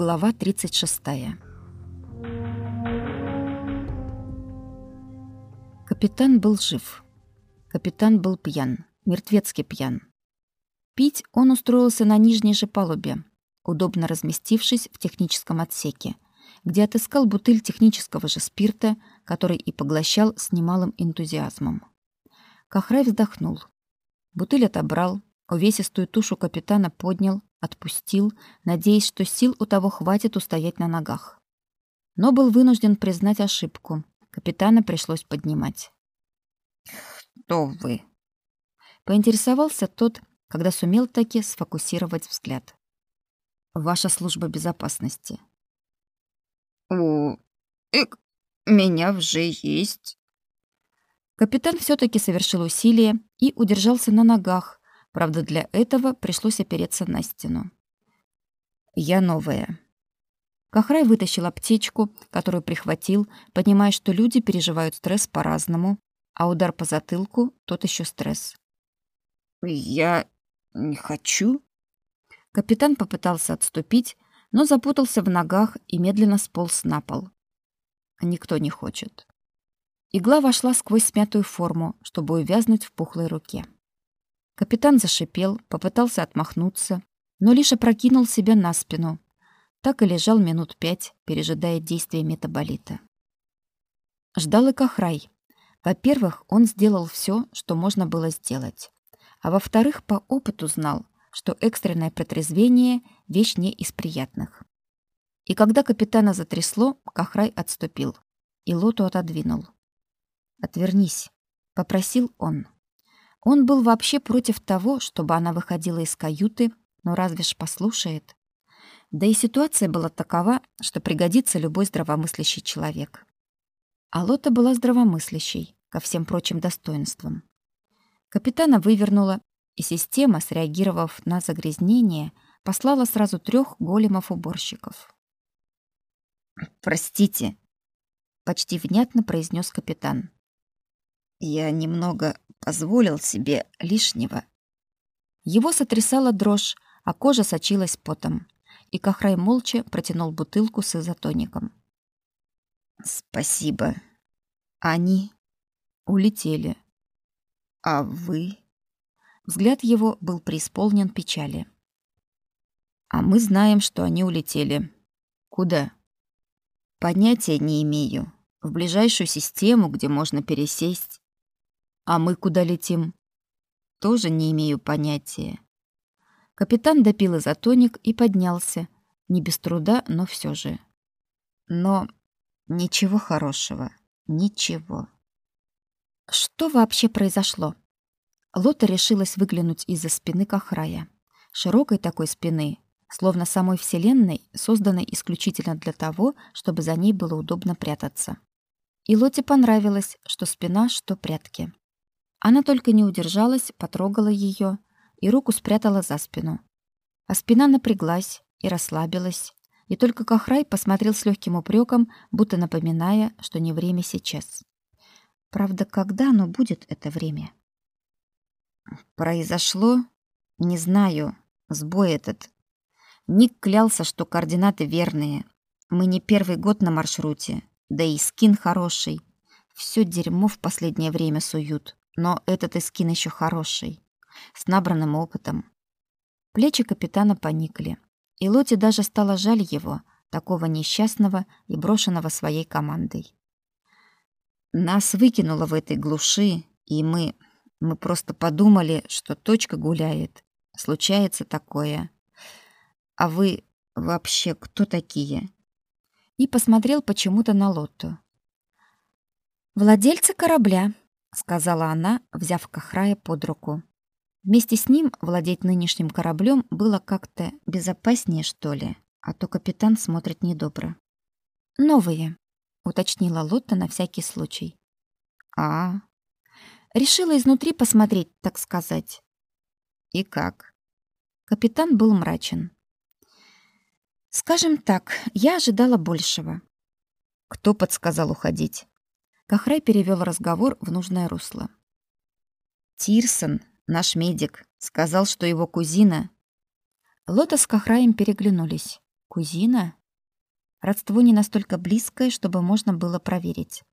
Глава 36. Капитан был жив. Капитан был пьян, мертвецки пьян. Пить он устроился на нижней же палубе, удобно разместившись в техническом отсеке, где отыскал бутыль технического же спирта, который и поглощал с немалым энтузиазмом. Кахрай вздохнул. Бутыль отобрал, увесистую тушу капитана поднял, отпустил, надеясь, что сил у того хватит устоять на ногах. Но был вынужден признать ошибку. Капитана пришлось поднимать. «Кто вы?» Поинтересовался тот, когда сумел таки сфокусировать взгляд. «Ваша служба безопасности». «У... Эк, меня уже есть». Капитан все таки совершил усилие и удержался на ногах, Правда, для этого пришлось опереться на стену. Я новая. Кахрай вытащил аптечку, которую прихватил, понимая, что люди переживают стресс по-разному, а удар по затылку — тот еще стресс. «Я не хочу». Капитан попытался отступить, но запутался в ногах и медленно сполз на пол. Никто не хочет. Игла вошла сквозь смятую форму, чтобы увязнуть в пухлой руке. Капитан зашипел, попытался отмахнуться, но лишь опрокинул себя на спину. Так и лежал минут пять, пережидая действия метаболита. Ждал и Кахрай. Во-первых, он сделал все, что можно было сделать. А во-вторых, по опыту знал, что экстренное протрезвение — вещь не из приятных. И когда капитана затрясло, Кахрай отступил. И лоту отодвинул. «Отвернись», — попросил он. Он был вообще против того, чтобы она выходила из каюты, но разве ж послушает? Да и ситуация была такова, что пригодится любой здравомыслящий человек. А Лота была здравомыслящей, ко всем прочим достоинствам. Капитана вывернула, и система, среагировав на загрязнение, послала сразу трех големов-уборщиков. «Простите», — почти внятно произнес капитан. «Я немного позволил себе лишнего. Его сотрясала дрожь, а кожа сочилась потом, и Кахрай молча протянул бутылку с изотоником. «Спасибо. Они улетели. А вы?» Взгляд его был преисполнен печали. «А мы знаем, что они улетели. Куда?» «Понятия не имею. В ближайшую систему, где можно пересесть. А мы куда летим? Тоже не имею понятия. Капитан допил изотоник и поднялся. Не без труда, но все же. Но ничего хорошего. Ничего. Что вообще произошло? Лота решилась выглянуть из-за спины Кахрая. Широкой такой спины, словно самой Вселенной, созданной исключительно для того, чтобы за ней было удобно прятаться. И Лоте понравилось, что спина, что прятки. Она только не удержалась, потрогала ее и руку спрятала за спину. А спина напряглась и расслабилась, и только Кахрай посмотрел с легким упреком, будто напоминая, что не время сейчас. Правда, когда оно будет, это время? Произошло, не знаю, сбой этот. Ник клялся, что координаты верные. Мы не первый год на маршруте, да и скин хороший. Все дерьмо в последнее время суют. Но этот эскин еще хороший, с набранным опытом. Плечи капитана поникли, и Лоте даже стало жаль его, такого несчастного и брошенного своей командой. Нас выкинуло в этой глуши, и мы... Мы просто подумали, что точка гуляет. Случается такое. А вы вообще кто такие? И посмотрел почему-то на Лотту. Владельцы корабля, сказала она, взяв Кахрая под руку. Вместе с ним владеть нынешним кораблем было как-то безопаснее, что ли, а то капитан смотрит недобро. Новые, уточнила Лотта на всякий случай. А, решила изнутри посмотреть, так сказать. И как? Капитан был мрачен. Скажем так, я ожидала большего. Кто подсказал уходить? Кахрай перевел разговор в нужное русло. Тирсон, наш медик, сказал, что его кузина... Лота с Кахраем переглянулись. Кузина? Родство не настолько близкое, чтобы можно было проверить.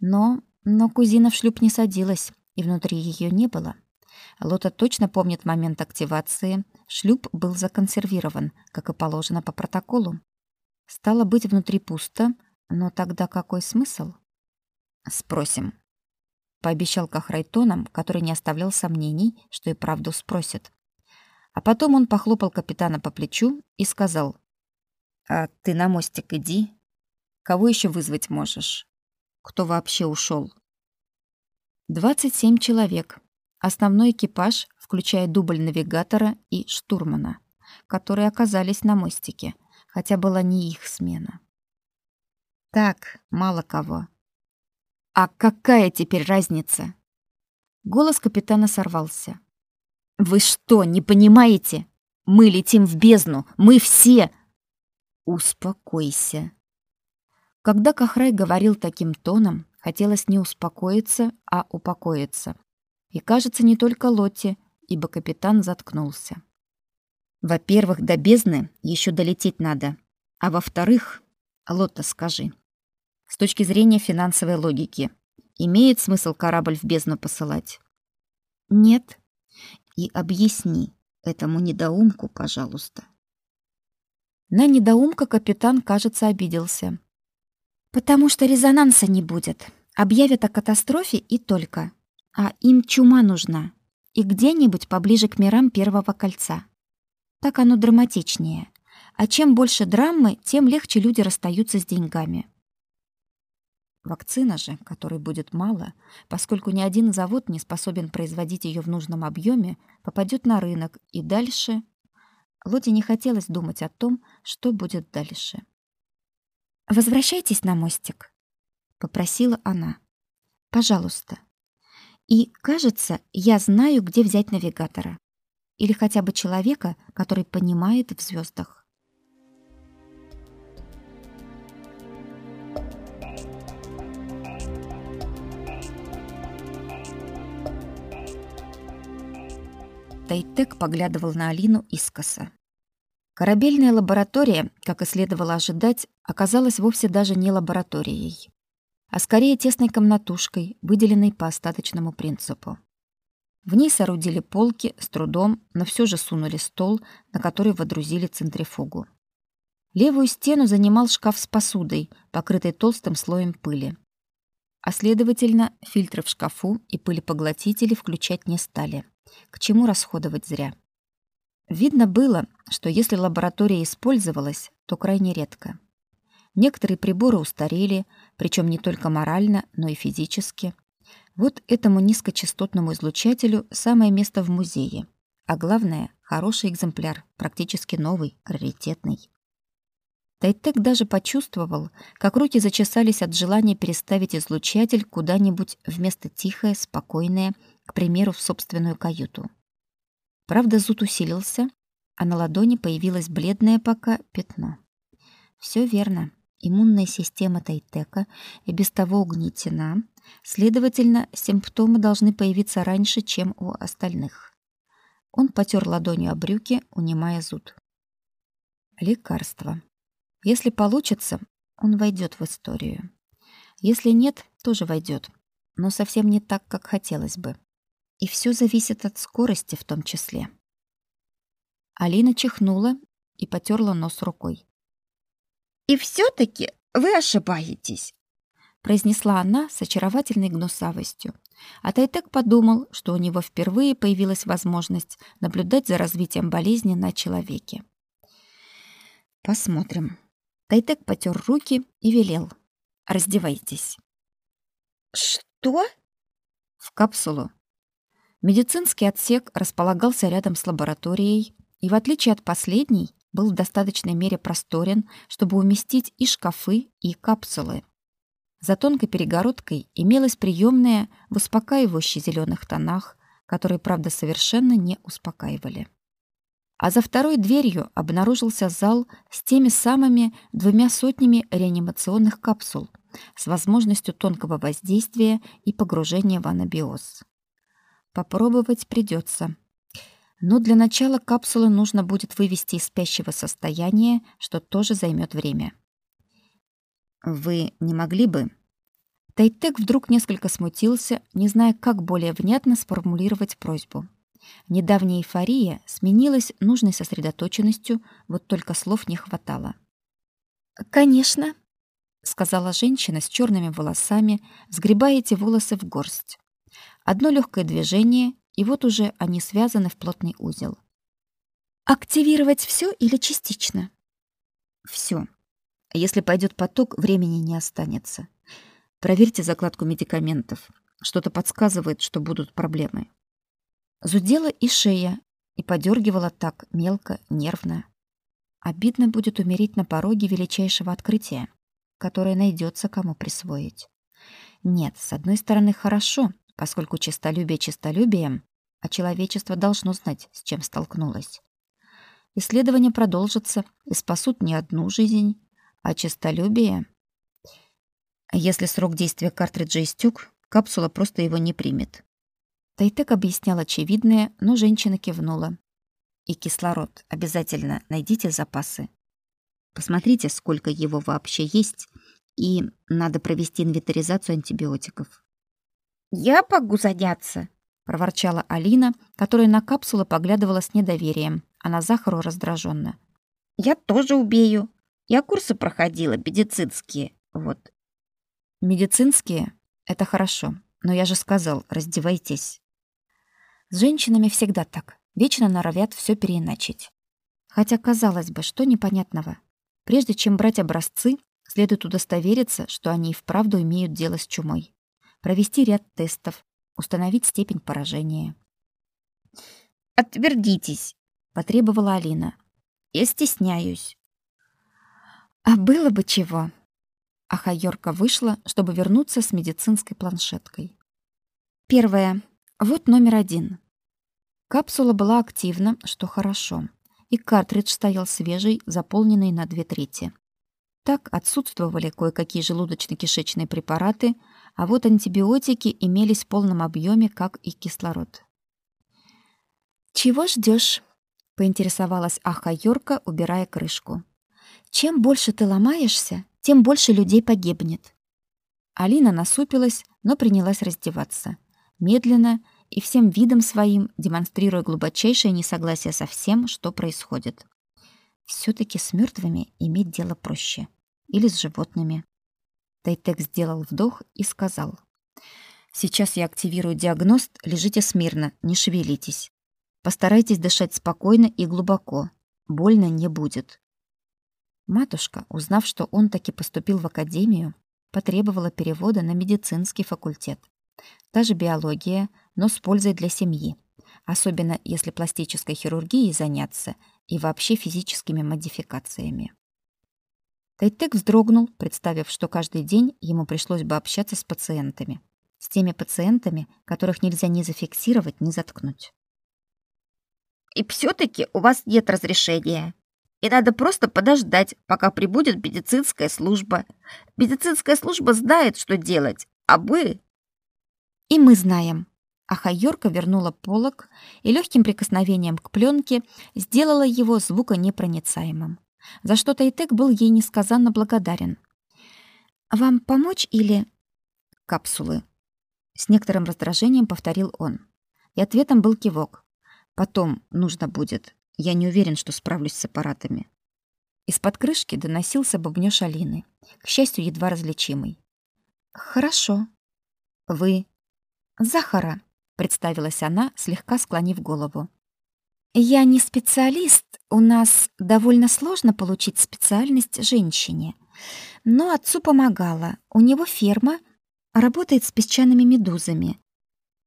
Но, но кузина в шлюп не садилась, и внутри ее не было. Лота точно помнит момент активации. Шлюп был законсервирован, как и положено по протоколу. Стало быть, внутри пусто, но тогда какой смысл? Спросим. Пообещал Кахрай тоном, который не оставлял сомнений, что и правду спросит. А потом он похлопал капитана по плечу и сказал: "А ты на мостик иди. Кого еще вызвать можешь? Кто вообще ушел? «Двадцать семь человек. Основной экипаж, включая дубль навигатора и штурмана, которые оказались на мостике, хотя была не их смена. Так, мало кого. А какая теперь разница? Голос капитана сорвался. Вы что, не понимаете? Мы летим в бездну, мы все. Успокойся. Когда Кахрай говорил таким тоном, хотелось не успокоиться, а упокоиться. И, кажется, не только Лотте, ибо капитан заткнулся. Во-первых, до бездны еще долететь надо. А во-вторых, Лотта, скажи, с точки зрения финансовой логики, имеет смысл корабль в бездну посылать? Нет. И объясни этому недоумку, пожалуйста. На недоумка капитан, кажется, обиделся. Потому что резонанса не будет. Объявят о катастрофе и только. А им чума нужна. И где-нибудь поближе к мирам Первого кольца. Так оно драматичнее. А чем больше драмы, тем легче люди расстаются с деньгами. Вакцина же, которой будет мало, поскольку ни один завод не способен производить ее в нужном объеме, попадет на рынок, и дальше... Лоте не хотелось думать о том, что будет дальше. «Возвращайтесь на мостик», — попросила она. «Пожалуйста». И, кажется, я знаю, где взять навигатора. Или хотя бы человека, который понимает в звездах. Тайтек поглядывал на Алину искоса. Корабельная лаборатория, как и следовало ожидать, оказалась вовсе даже не лабораторией а скорее тесной комнатушкой, выделенной по остаточному принципу. В ней соорудили полки с трудом, но все же сунули стол, на который водрузили центрифугу. Левую стену занимал шкаф с посудой, покрытой толстым слоем пыли. А следовательно, фильтры в шкафу и пылепоглотители включать не стали. К чему расходовать зря? Видно было, что если лаборатория использовалась, то крайне редко. Некоторые приборы устарели, причем не только морально, но и физически. Вот этому низкочастотному излучателю самое место в музее. А главное, хороший экземпляр, практически новый, раритетный. Тайтек даже почувствовал, как руки зачесались от желания переставить излучатель куда-нибудь вместо тихое, спокойное, к примеру, в собственную каюту. Правда, зуд усилился, а на ладони появилось бледное пока пятно. Все верно. Иммунная система Тайтека и без того угнетена, следовательно, симптомы должны появиться раньше, чем у остальных. Он потер ладонью о брюки, унимая зуд. Лекарство. Если получится, он войдет в историю. Если нет, тоже войдет, но совсем не так, как хотелось бы. И все зависит от скорости в том числе. Алина чихнула и потерла нос рукой. И все-таки вы ошибаетесь, произнесла она с очаровательной гнусавостью. А Тайтек подумал, что у него впервые появилась возможность наблюдать за развитием болезни на человеке. Посмотрим. Тайтек потер руки и велел: "Раздевайтесь". Что? В капсулу. Медицинский отсек располагался рядом с лабораторией, и в отличие от последней, был в достаточной мере просторен, чтобы уместить и шкафы, и капсулы. За тонкой перегородкой имелась приемная в успокаивающих зеленых тонах, которые, правда, совершенно не успокаивали. А за второй дверью обнаружился зал с теми самыми двумя сотнями реанимационных капсул с возможностью тонкого воздействия и погружения в анабиоз. Попробовать придется. Но для начала капсулы нужно будет вывести из спящего состояния, что тоже займет время. Вы не могли бы? Тайтек вдруг несколько смутился, не зная, как более внятно сформулировать просьбу. Недавняя эйфория сменилась нужной сосредоточенностью, вот только слов не хватало. «Конечно», — сказала женщина с черными волосами, сгребая эти волосы в горсть. Одно легкое движение, и вот уже они связаны в плотный узел. «Активировать все или частично?» «Все. Если пойдет поток, времени не останется. Проверьте закладку медикаментов. Что-то подсказывает, что будут проблемы». Зудела и шея, и подергивала так мелко, нервно. Обидно будет умереть на пороге величайшего открытия, которое найдется кому присвоить. Нет, с одной стороны, хорошо, поскольку честолюбие честолюбием, а человечество должно знать, с чем столкнулось. Исследования продолжатся и спасут не одну жизнь, а честолюбие... Если срок действия картриджа истек, капсула просто его не примет. Тайтек объяснял очевидное, но женщина кивнула. И кислород. Обязательно найдите запасы. Посмотрите, сколько его вообще есть, и надо провести инвентаризацию антибиотиков. «Я могу заняться», — проворчала Алина, которая на капсулу поглядывала с недоверием, а на Захару раздраженно. «Я тоже убею. Я курсы проходила, медицинские. Вот». «Медицинские? Это хорошо. Но я же сказал, раздевайтесь». С женщинами всегда так. Вечно норовят все переиначить. Хотя, казалось бы, что непонятного? Прежде чем брать образцы, следует удостовериться, что они и вправду имеют дело с чумой. Провести ряд тестов, установить степень поражения. «Отвердитесь», — потребовала Алина. «Я стесняюсь». «А было бы чего». Ахайорка вышла, чтобы вернуться с медицинской планшеткой. Первое. Вот номер один. Капсула была активна, что хорошо, и картридж стоял свежий, заполненный на две трети. Так отсутствовали кое-какие желудочно-кишечные препараты, а вот антибиотики имелись в полном объеме, как и кислород. «Чего ждешь? поинтересовалась Аха Йорка, убирая крышку. «Чем больше ты ломаешься, тем больше людей погибнет». Алина насупилась, но принялась раздеваться медленно и всем видом своим демонстрируя глубочайшее несогласие со всем, что происходит. все таки с мертвыми иметь дело проще. Или с животными. Тайтек сделал вдох и сказал. «Сейчас я активирую диагност, лежите смирно, не шевелитесь. Постарайтесь дышать спокойно и глубоко. Больно не будет». Матушка, узнав, что он таки поступил в академию, потребовала перевода на медицинский факультет. Та же биология, но с пользой для семьи, особенно если пластической хирургией заняться и вообще физическими модификациями. Тайтек вздрогнул, представив, что каждый день ему пришлось бы общаться с пациентами. С теми пациентами, которых нельзя ни зафиксировать, ни заткнуть. «И все-таки у вас нет разрешения. И надо просто подождать, пока прибудет медицинская служба. Медицинская служба знает, что делать, а вы и мы знаем. А Хайорка вернула полог и легким прикосновением к пленке сделала его звуконепроницаемым. За что Тайтек был ей несказанно благодарен. «Вам помочь или...» «Капсулы», — с некоторым раздражением повторил он. И ответом был кивок. «Потом нужно будет. Я не уверен, что справлюсь с аппаратами». Из-под крышки доносился бубнёж Алины, к счастью, едва различимый. «Хорошо. Вы Захара, представилась она, слегка склонив голову. Я не специалист, у нас довольно сложно получить специальность женщине. Но отцу помогала. У него ферма, работает с песчаными медузами.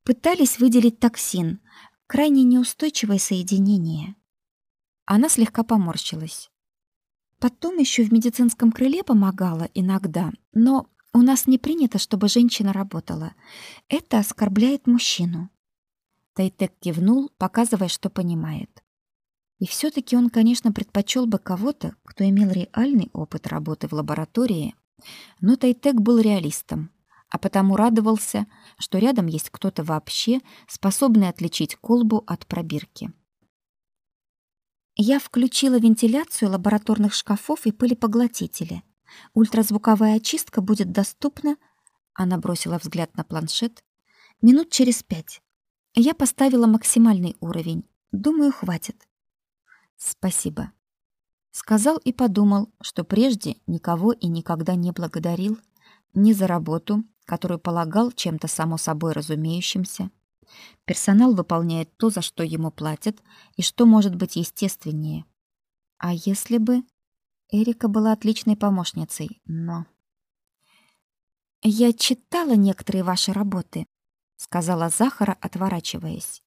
Пытались выделить токсин, крайне неустойчивое соединение. Она слегка поморщилась. Потом еще в медицинском крыле помогала иногда, но у нас не принято, чтобы женщина работала. Это оскорбляет мужчину. Тайтек кивнул, показывая, что понимает. И все таки он, конечно, предпочел бы кого-то, кто имел реальный опыт работы в лаборатории, но Тайтек был реалистом, а потому радовался, что рядом есть кто-то вообще, способный отличить колбу от пробирки. Я включила вентиляцию лабораторных шкафов и пылепоглотители. Ультразвуковая очистка будет доступна, она бросила взгляд на планшет, минут через пять. Я поставила максимальный уровень. Думаю, хватит. Спасибо. Сказал и подумал, что прежде никого и никогда не благодарил ни за работу, которую полагал чем-то само собой разумеющимся. Персонал выполняет то, за что ему платят, и что может быть естественнее. А если бы Эрика была отличной помощницей, но Я читала некоторые ваши работы, сказала Захара, отворачиваясь.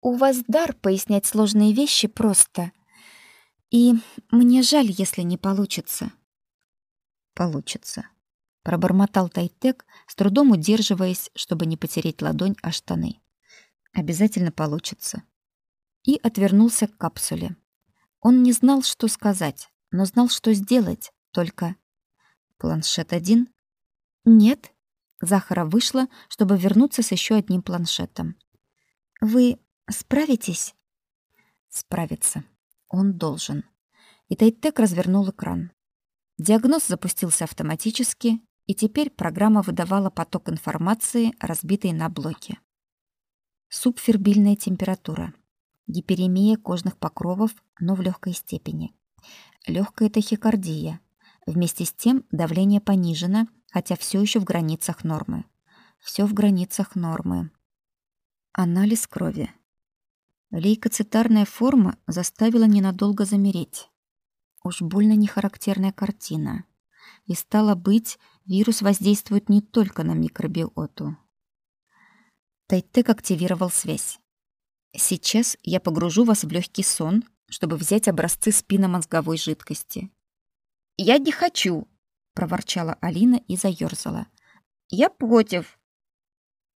У вас дар пояснять сложные вещи просто. И мне жаль, если не получится. Получится пробормотал Тайтек, с трудом удерживаясь, чтобы не потереть ладонь о штаны. Обязательно получится. И отвернулся к капсуле. Он не знал, что сказать, но знал, что сделать, только планшет один? Нет. Захара вышла, чтобы вернуться с еще одним планшетом. Вы справитесь? Справиться. Он должен. И Тайтек развернул экран. Диагноз запустился автоматически, и теперь программа выдавала поток информации, разбитый на блоки. Субфербильная температура. Гиперемия кожных покровов, но в легкой степени. Легкая тахикардия. Вместе с тем давление понижено, хотя все еще в границах нормы. Все в границах нормы. Анализ крови. Лейкоцитарная форма заставила ненадолго замереть. Уж больно нехарактерная картина. И стало быть, вирус воздействует не только на микробиоту. Тайтек активировал связь. Сейчас я погружу вас в легкий сон, чтобы взять образцы спинномозговой жидкости. Я не хочу, проворчала Алина и заёрзала. Я против.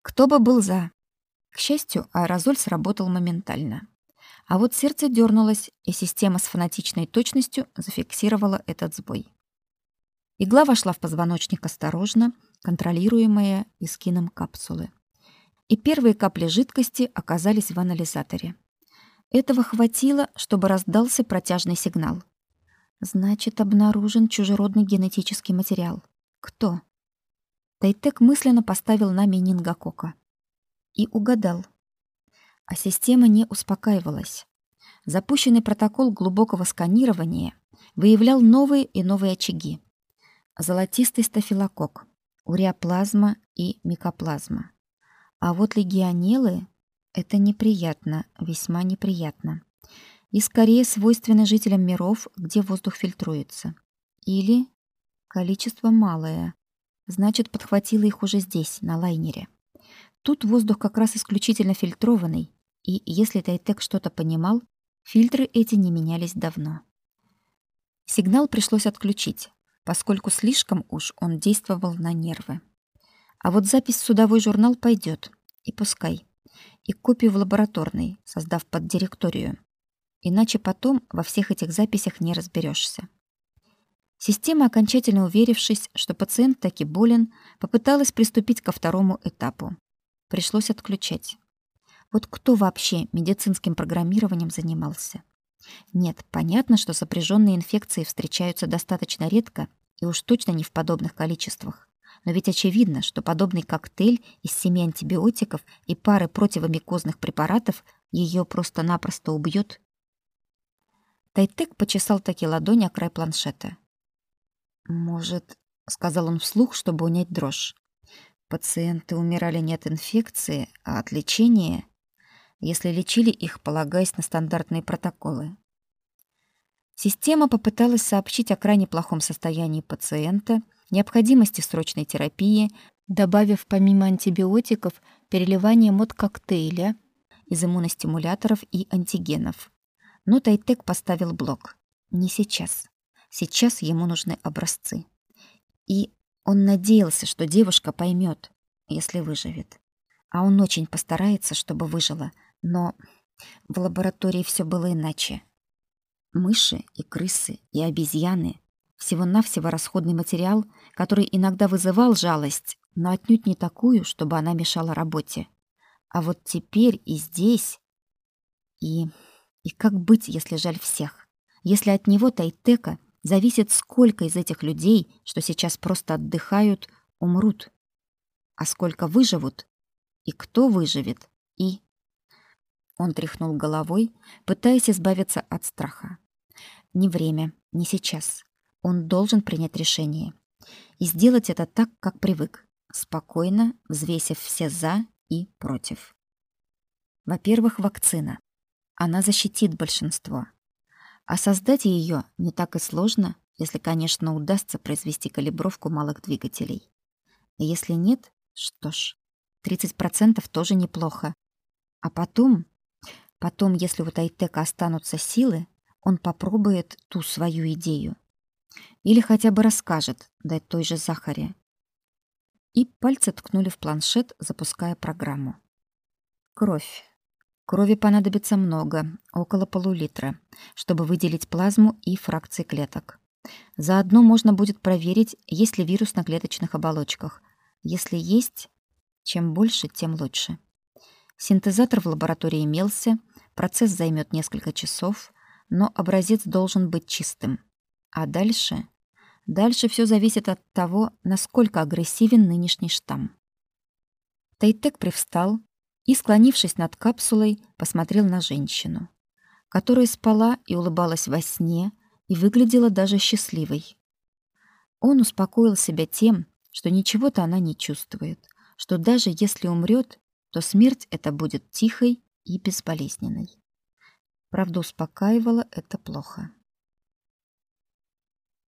Кто бы был за? К счастью, аэрозоль сработал моментально. А вот сердце дернулось, и система с фанатичной точностью зафиксировала этот сбой. Игла вошла в позвоночник осторожно, контролируемая эскином капсулы. И первые капли жидкости оказались в анализаторе. Этого хватило, чтобы раздался протяжный сигнал. Значит, обнаружен чужеродный генетический материал. Кто? Тайтек мысленно поставил на менингокока. И угадал. А система не успокаивалась. Запущенный протокол глубокого сканирования выявлял новые и новые очаги золотистый стафилококк, уреоплазма и микоплазма. А вот легионеллы — это неприятно, весьма неприятно. И скорее свойственно жителям миров, где воздух фильтруется. Или количество малое, значит, подхватило их уже здесь, на лайнере. Тут воздух как раз исключительно фильтрованный, и если Тайтек что-то понимал, фильтры эти не менялись давно. Сигнал пришлось отключить, поскольку слишком уж он действовал на нервы. А вот запись в судовой журнал пойдет, и пускай. И копию в лабораторной, создав под директорию. Иначе потом во всех этих записях не разберешься. Система, окончательно уверившись, что пациент таки болен, попыталась приступить ко второму этапу. Пришлось отключать. Вот кто вообще медицинским программированием занимался? Нет, понятно, что сопряженные инфекции встречаются достаточно редко и уж точно не в подобных количествах. Но ведь очевидно, что подобный коктейль из семи антибиотиков и пары противомикозных препаратов ее просто-напросто убьет. Тайтек почесал таки ладонь о край планшета. «Может, — сказал он вслух, чтобы унять дрожь, — пациенты умирали не от инфекции, а от лечения?» если лечили их, полагаясь на стандартные протоколы. Система попыталась сообщить о крайне плохом состоянии пациента, необходимости срочной терапии, добавив помимо антибиотиков переливание мод-коктейля из иммуностимуляторов и антигенов. Но Тайтек поставил блок. Не сейчас. Сейчас ему нужны образцы. И он надеялся, что девушка поймет, если выживет. А он очень постарается, чтобы выжила — но в лаборатории все было иначе. Мыши и крысы и обезьяны — всего-навсего расходный материал, который иногда вызывал жалость, но отнюдь не такую, чтобы она мешала работе. А вот теперь и здесь... И И как быть, если жаль всех? Если от него Тайтека зависит, сколько из этих людей, что сейчас просто отдыхают, умрут, а сколько выживут, и кто выживет, и... Он тряхнул головой, пытаясь избавиться от страха. Не время, не сейчас. Он должен принять решение. И сделать это так, как привык, спокойно взвесив все «за» и «против». Во-первых, вакцина. Она защитит большинство. А создать ее не так и сложно, если, конечно, удастся произвести калибровку малых двигателей. Если нет, что ж, 30% тоже неплохо. А потом, потом, если у Тайтека останутся силы, он попробует ту свою идею. Или хотя бы расскажет, дать той же Захаре. И пальцы ткнули в планшет, запуская программу. Кровь. Крови понадобится много, около полулитра, чтобы выделить плазму и фракции клеток. Заодно можно будет проверить, есть ли вирус на клеточных оболочках. Если есть, чем больше, тем лучше. Синтезатор в лаборатории имелся, процесс займет несколько часов, но образец должен быть чистым. А дальше? Дальше все зависит от того, насколько агрессивен нынешний штамм. Тайтек привстал и, склонившись над капсулой, посмотрел на женщину, которая спала и улыбалась во сне и выглядела даже счастливой. Он успокоил себя тем, что ничего-то она не чувствует, что даже если умрет, то смерть эта будет тихой и безболезненной. Правда, успокаивало это плохо.